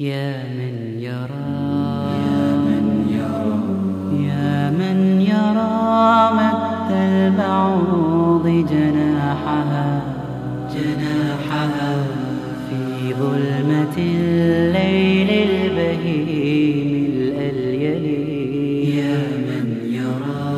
يا من يرى. يا من يرى مد البعوض جناحها. جناحها في ظلمة الليل البهيم الأليل. يا من يرى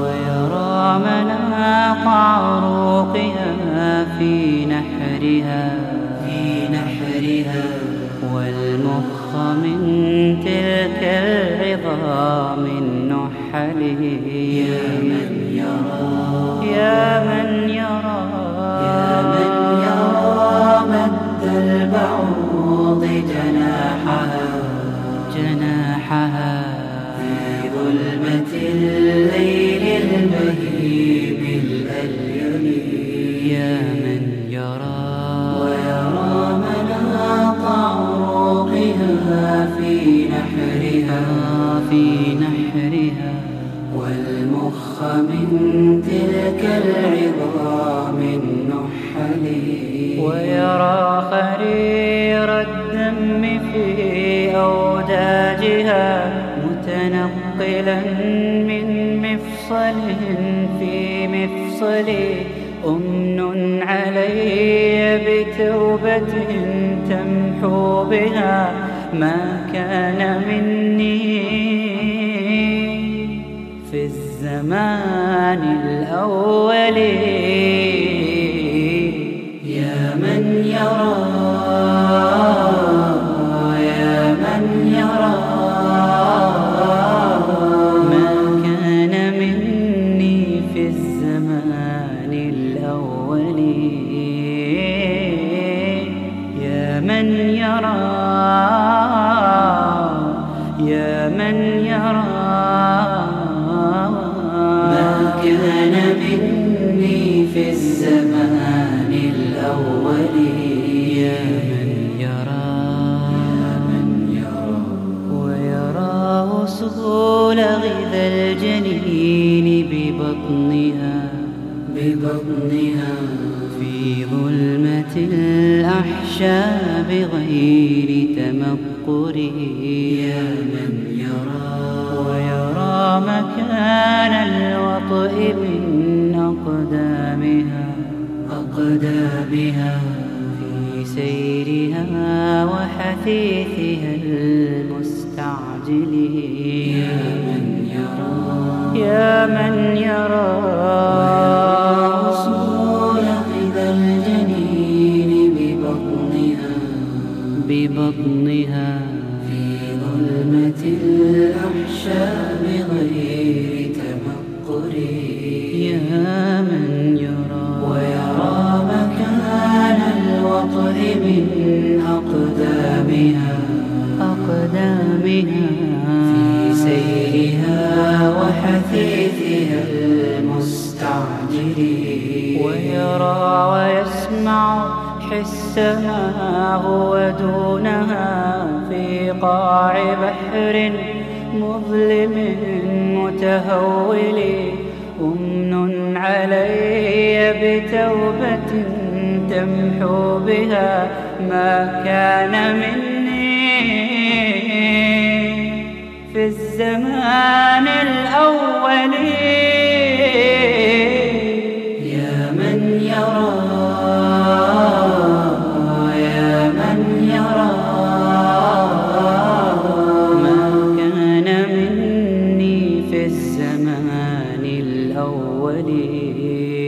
ويرى مناط عروقها في نحرها. في نحرها. والمخ من تلك العظام النحل يا من يرى يا من يرى. يا من يرى. من تلك العظام النحل. ويرى خرير الدم في أوداجها متنقلا من مفصل في مفصل. أمن علي بتوبة تمحو بها ما كان مني. الزمان الأول. يا من يرى يا من يرى. ما كان مني في الزمان الأول. يا من يرى يا من يرى. كان مني في الزمان الأول. يا من يرى ويرى وصول غذا الجنين ببطنها ببطنها. في ظلمة الأحشاء بغير تمقر يا من يرى مكان الوطئ من أقدامها أقدامها في سيرها وحثيثها المستعجل يا من يرى يا من يرى. وصول غذا الجنين ببطنها. ببطنها. ظلمة الأحشاء بغير تمقر. يا من يرى ويرى مكان الوطئ من أقدامها. أقدامها. في سيرها وحثيثها المستعجل ويرى ويسمع حسها هو دونها. في قاع بحر مظلم متهول أمن علي بتوبة تمحو بها ما كان مني. في الزمان الأول مني في الزمان الأول